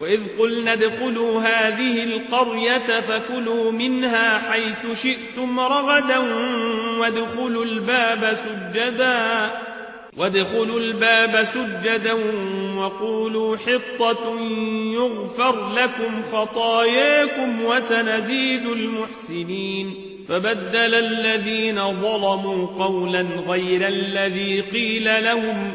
وإذ قلنا ادخلوا هذه القرية فكلوا منها حيث شئتم رغدا وادخلوا الباب سجدا وادخلوا الباب سجدا وقولوا حطة يغفر لكم خطاياكم وسنزيد المحسنين. فبدل الذين ظلموا قولا غير الذي قيل لهم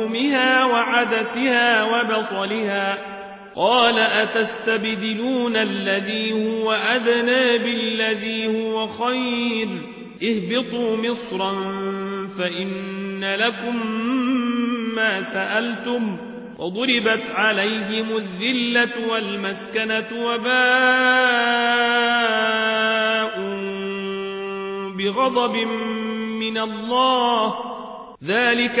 وفومها وعدسها وبصلها قال أتستبدلون الذي هو أدنى بالذي هو خير اهبطوا مصرا فإن لكم ما سألتم وضربت عليهم الذلة والمسكنة وباء بغضب من الله ذلك